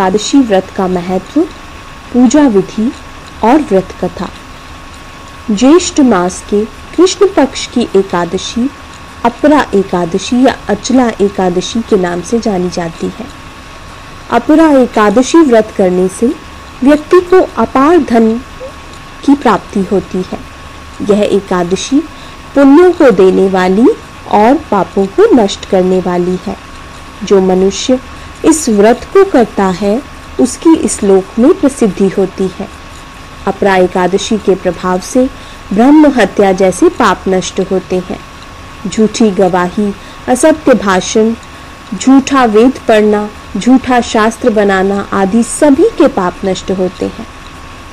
एकादशी व्रत का महत्व, पूजा विधि और व्रत कथा। ज्येष्ठ मास के कृष्ण पक्ष की एकादशी अपरा एकादशी या अचला एकादशी के नाम से जानी जाती है। अपरा एकादशी व्रत करने से व्यक्ति को अपार धन की प्राप्ति होती है। यह एकादशी पुण्यों को देने वाली और पापों को नष्ट करने वाली है, जो मनुष्य इस व्रत को करता है, उसकी इस लोक में प्रसिद्धि होती है। अपरा एकादशी के प्रभाव से ब्रह्म हत्या जैसे पाप नष्ट होते हैं। झूठी गवाही, असत्य भाषण, झूठा वेद पढ़ना, झूठा शास्त्र बनाना आदि सभी के पाप नष्ट होते हैं।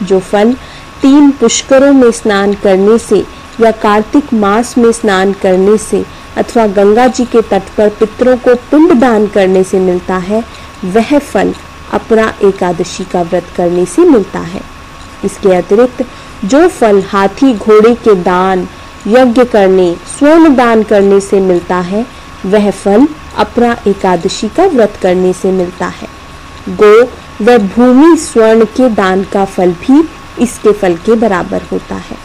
जो फल तीन पुष्करों में स्नान करने से या कार्तिक मास में स्नान करने से अथवा गंगा जी के तट पर पितरों को पिंड दान करने से मिलता है, वह फल अपरा एकादशी का व्रत करने से मिलता है। इसके अतिरिक्त, जो फल हाथी घोड़े के दान, यज्ञ करने, स्वर्ण दान करने से मिलता है, वह फल अपरा एकादशी का व्रत करने से मिलता है। गो व भूमि स्वर्ण के दान का फल भी इसके फल के बराबर होता है।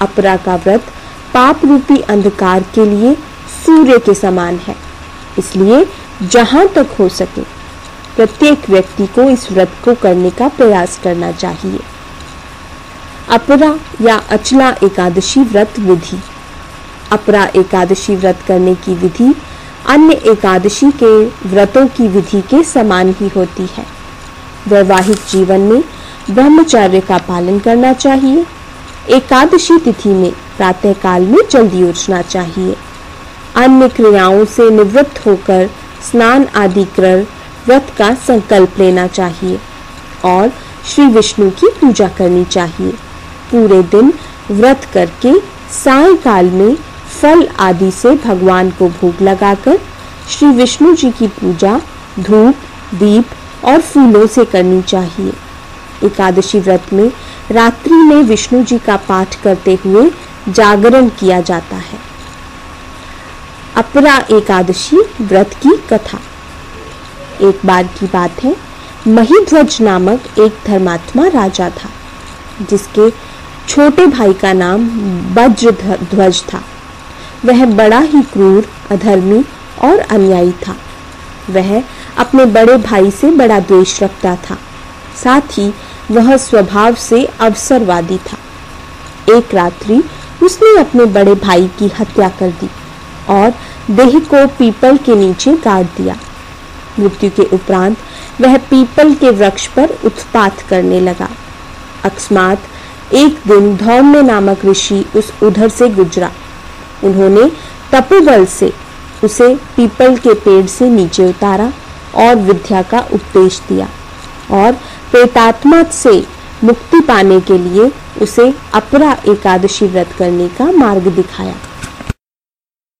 अपरा का व्रत पाप रूपी अंधकार के लिए सूर्य के समान है। इसलिए जहाँ तक हो सके, प्रत्येक व्यक्ति को इस व्रत को करने का प्रयास करना चाहिए। अपरा या अचला एकादशी व्रत विधि। अपरा एकादशी व्रत करने की विधि अन्य एकादशी के व्रतों की विधि के समान ही होती है। वैवाहिक जीवन में ब्रह्मचर्य का पालन करना चाहिए। एकादशी तिथि में प्रातः काल में जल्दी उठना चाहिए। अन्य क्रियाओं से निवृत्त होकर स्नान आदि कर व्रत का संकल्प लेना चाहिए और श्री विष्णु की पूजा करनी चाहिए। पूरे दिन व्रत करके सायकाल में फल आदि से भगवान को भोग लगाकर श्री विष्णु जी की पूजा धूप, दीप और फूलों से करनी चाहिए। एकादशी व्रत में रात्रि में विष्णु जी का पाठ करते हुए जागरण किया जाता है। अपरा एकादशी व्रत की कथा। एक बार की बात है, महिध्वज नामक एक धर्मात्मा राजा था, जिसके छोटे भाई का नाम वज्र ध्वज था। वह बड़ा ही क्रूर, अधर्मी और अन्यायी था। वह अपने बड़े भाई से बड़ा द्वेष रखता था, साथ ही वह स्वभाव से अवसरवादी था। एक रात्रि उसने अपने बड़े भाई की हत्या कर दी। और देह को पीपल के नीचे गाड़ दिया। मृत्यु के उपरांत वह पीपल के वृक्ष पर उत्पात करने लगा। अकस्मात एक दिन धौम्य नामक ऋषि उस उधर से गुजरा। उन्होंने तपोबल से उसे पीपल के पेड़ से नीचे उतारा और विद्या का उपदेश दिया और प्रेतात्मा से मुक्ति पाने के लिए उसे अपरा एकादशी व्रत करने का मार्ग दिखाया।